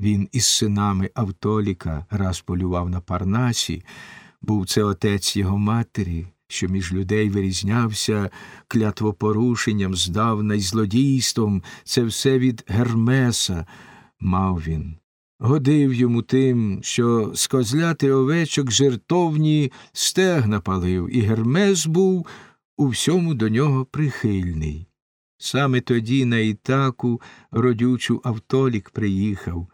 Він із синами Автоліка раз полював на Парнасі, був це отець його матері, що між людей вирізнявся клятвопорушенням, здавна й злодійством, це все від Гермеса мав він. Годив йому тим, що з козляти овечок жертовні стегна палив, і Гермес був у всьому до нього прихильний. Саме тоді на Ітаку родючу Автолік приїхав,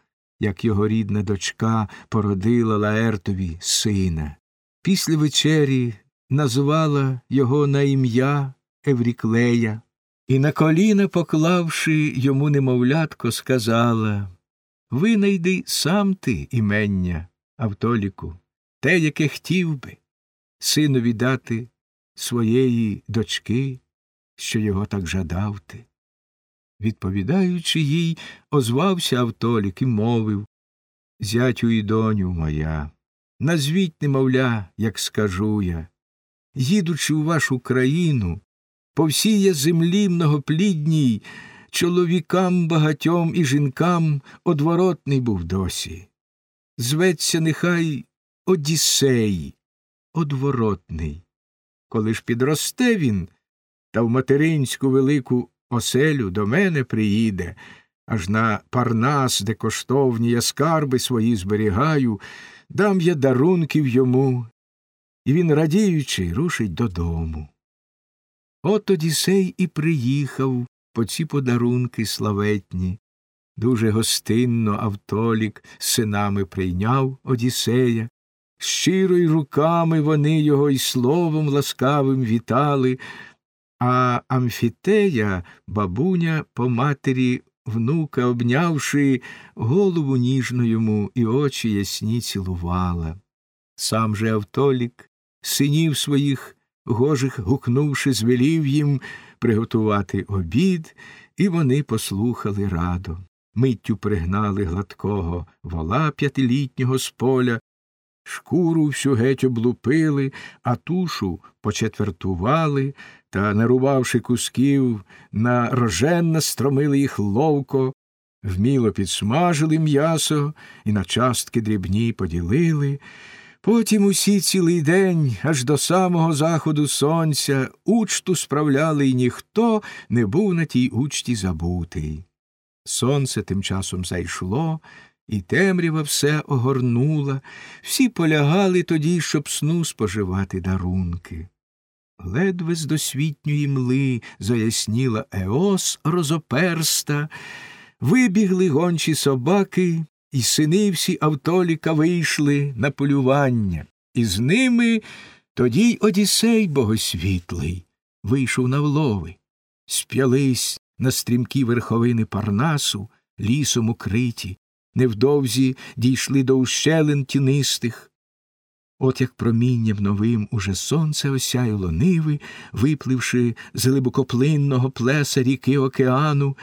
як його рідна дочка породила Лаертові сина. Після вечері назвала його на ім'я Евріклея, і на коліна, поклавши йому немовлятко, сказала Винайди сам ти імення, Автоліку, те, яке хотів би, синові дати своєї дочки, що його так жадав ти. Відповідаючи їй, озвався Автолік і мовив Зятю і доню моя, назвіть, немовля, як скажу я, їдучи у вашу країну, по всій я землі многоплідній, чоловікам багатьом і жінкам одворотний був досі. Зветься нехай Одіссей, одворотний. Коли ж підросте він, та в материнську велику оселю до мене приїде, аж на Парнас, де коштовні я скарби свої зберігаю, дам я дарунків йому, і він, радіючи, рушить додому. От Одіссей і приїхав по ці подарунки славетні. Дуже гостинно Автолік синами прийняв Одіссея, щиро й руками вони його й словом ласкавим вітали, а Амфітея, бабуня, по матері внука, обнявши, голову ніжно йому і очі ясні цілувала. Сам же Автолік, синів своїх гожих гукнувши, звелів їм приготувати обід, і вони послухали радо. Миттю пригнали гладкого вола п'ятилітнього з поля, шкуру всю геть облупили, а тушу почетвертували та, нарубавши кусків, на роженна стромили їх ловко, вміло підсмажили м'ясо і на частки дрібні поділили. Потім усі цілий день, аж до самого заходу сонця, учту справляли, і ніхто не був на тій учті забутий. Сонце тим часом зайшло, і темрява все огорнула, всі полягали тоді, щоб сну споживати дарунки. Ледве з досвітньої мли заясніла Еос розоперста, вибігли гончі собаки, і сини всі Автоліка вийшли на полювання, і з ними тоді й Одіссей богосвітлий вийшов на влови, сп'ялись на стрімкі верховини Парнасу, лісом укриті, невдовзі дійшли до ущелин тінистих. От як промінням новим уже сонце осяяло ниви, випливши з глибокоплинного плеса ріки океану,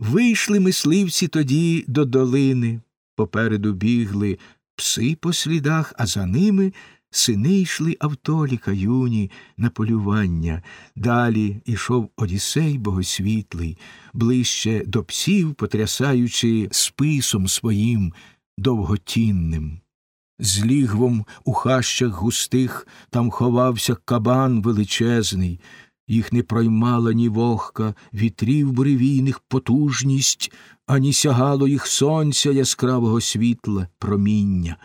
вийшли мисливці тоді до долини, попереду бігли пси по слідах, а за ними сини йшли Автоліка юні на полювання. Далі ішов Одіссей богосвітлий, ближче до псів, потрясаючи списом своїм довготінним. З лігвом у хащах густих там ховався кабан величезний, їх не проймала ні вогка, вітрів буревійних потужність, ані сягало їх сонця яскравого світла проміння.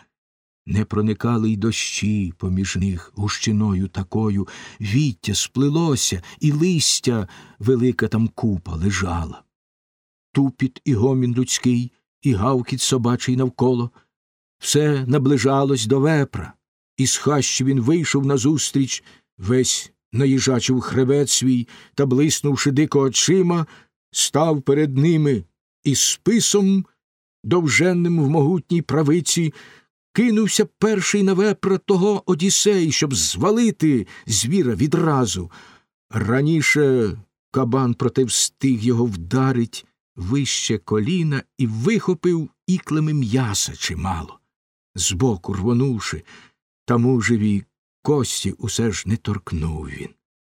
Не проникали й дощі поміж них гущиною такою, віття сплилося, і листя велика там купа лежала. Тупіт і гомін людський, і гавкіт собачий навколо. Все наближалось до вепра, і з хащі він вийшов назустріч, весь наїжачив хребет свій та, блиснувши дико очима, став перед ними і списом, довженним в могутній правиці, кинувся перший на вепра того Одіссей, щоб звалити звіра відразу. Раніше кабан проте встиг його вдарить вище коліна і вихопив іклами м'яса чимало. Збоку рвонувши, та мужеві кості усе ж не торкнув він.